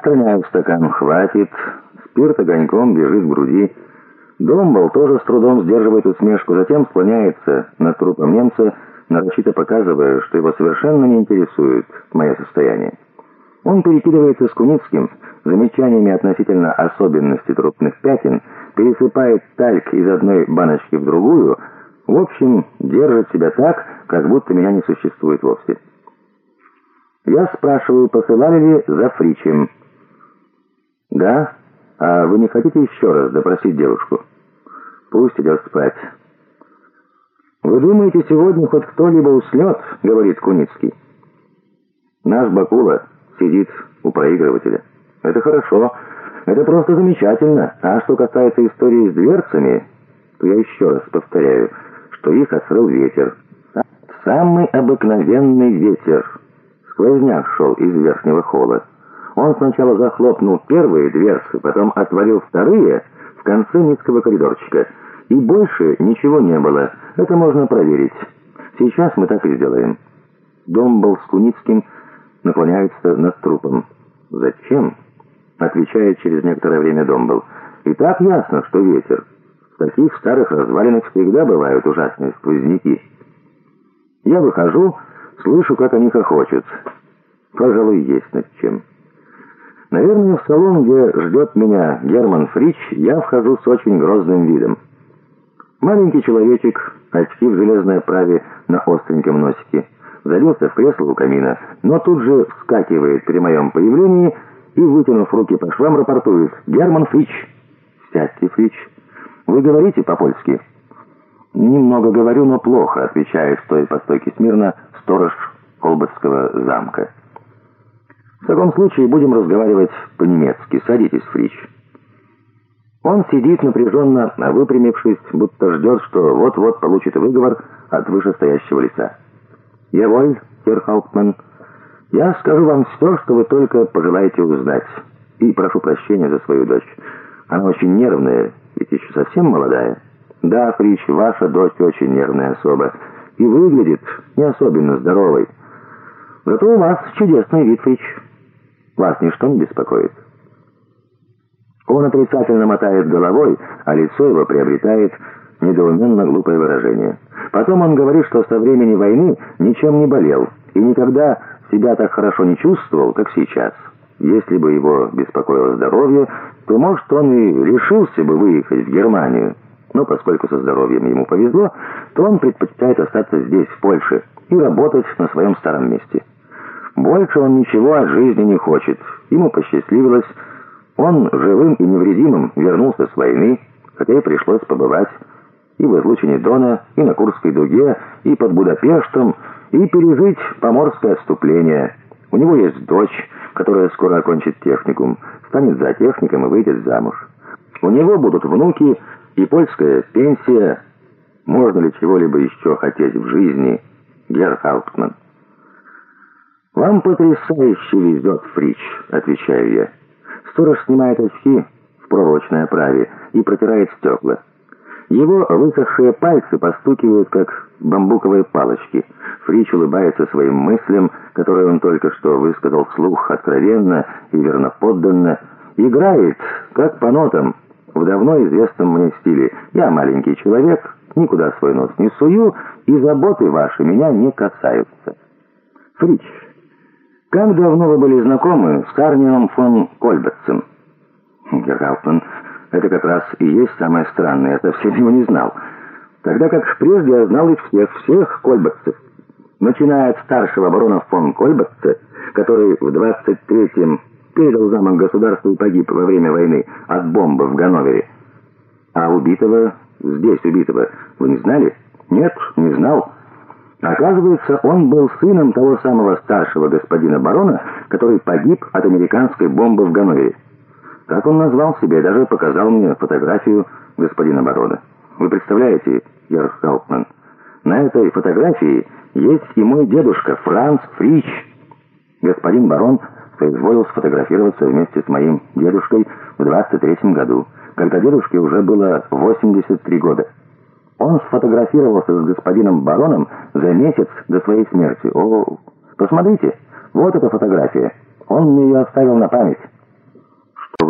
Отстраняю стакан, хватит. Спирт огоньком бежит в груди. Домбл тоже с трудом сдерживает усмешку, затем склоняется над трупом немца, нарочито показывая, что его совершенно не интересует мое состояние. Он перекидывается с Куницким замечаниями относительно особенностей трупных пятен, пересыпает тальк из одной баночки в другую, в общем, держит себя так, как будто меня не существует вовсе. Я спрашиваю, посылали ли за Фричем. «Да? А вы не хотите еще раз допросить девушку?» «Пусть идет спать». «Вы думаете, сегодня хоть кто-либо уснет?» — говорит Куницкий. «Наш Бакула сидит у проигрывателя. Это хорошо, это просто замечательно. А что касается истории с дверцами, то я еще раз повторяю, что их осрыл ветер. Самый обыкновенный ветер». Сквозняк шел из верхнего холла. Он сначала захлопнул первые дверцы, потом отворил вторые в конце низкого коридорчика. И больше ничего не было. Это можно проверить. Сейчас мы так и сделаем. Домбл с Куницким наклоняются над трупом. «Зачем?» — отвечает через некоторое время Домбл. «И так ясно, что ветер. В таких старых развалинах всегда бывают ужасные сквозняки. Я выхожу...» Слышу, как они хохочут. Пожалуй, есть над чем. Наверное, в салон, где ждет меня Герман Фрич, я вхожу с очень грозным видом. Маленький человечек, очки в железной оправе на остреньком носике, залился в кресло у камина, но тут же вскакивает при моем появлении и, вытянув руки по швам, рапортует «Герман Фрич!» «Сядьте, Фрич. Вы говорите по-польски?» «Немного говорю, но плохо», — отвечает, стоя по стойке смирно, сторож Колбасского замка. «В таком случае будем разговаривать по-немецки. Садитесь, Фрич». Он сидит напряженно, выпрямившись, будто ждет, что вот-вот получит выговор от вышестоящего лица. «Яволь, Херхауптман, я скажу вам все, что вы только пожелаете узнать. И прошу прощения за свою дочь. Она очень нервная, ведь еще совсем молодая». «Да, Фрич, ваша дочь очень нервная особа и выглядит не особенно здоровой. Зато у вас чудесный вид, Фрич. Вас ничто не беспокоит». Он отрицательно мотает головой, а лицо его приобретает недоуменно глупое выражение. Потом он говорит, что со времени войны ничем не болел и никогда себя так хорошо не чувствовал, как сейчас. Если бы его беспокоило здоровье, то, может, он и решился бы выехать в Германию. Но поскольку со здоровьем ему повезло, то он предпочитает остаться здесь, в Польше, и работать на своем старом месте. Больше он ничего от жизни не хочет. Ему посчастливилось. Он живым и невредимым вернулся с войны, хотя и пришлось побывать и в излучине Дона, и на Курской дуге, и под Будапештом, и пережить поморское отступление. У него есть дочь, которая скоро окончит техникум, станет за техником и выйдет замуж. У него будут внуки, и польская пенсия. Можно ли чего-либо еще хотеть в жизни, Герр Хауптман? «Вам потрясающе везет, Фрич», — отвечаю я. Сторож снимает очки в проволочной оправе и протирает стекла. Его высохшие пальцы постукивают, как бамбуковые палочки. Фрич улыбается своим мыслям, которые он только что высказал вслух откровенно и верноподданно. Играет, как по нотам, в давно известном мне стиле. Я маленький человек, никуда свой нос не сую, и заботы ваши меня не касаются. Фрич, как давно вы были знакомы с Арнием фон Кольбетцем? Герхауптман, это как раз и есть самое странное, я совсем его не знал. Тогда как прежде я знал их всех, всех Кольбетцев. Начиная от старшего барона фон Кольбетца, который в 23-м передал замок государству и погиб во время войны от бомбы в Ганновере. А убитого, здесь убитого, вы не знали? Нет, не знал. Оказывается, он был сыном того самого старшего господина барона, который погиб от американской бомбы в Ганновере. Так он назвал себя и даже показал мне фотографию господина барона. Вы представляете, Ярс Кауптман, на этой фотографии есть и мой дедушка Франц Фрич. Господин барон соизволил сфотографироваться вместе с моим дедушкой в 23 году, когда дедушке уже было 83 года. Он сфотографировался с господином бароном за месяц до своей смерти. О, посмотрите, вот эта фотография. Он мне ее оставил на память.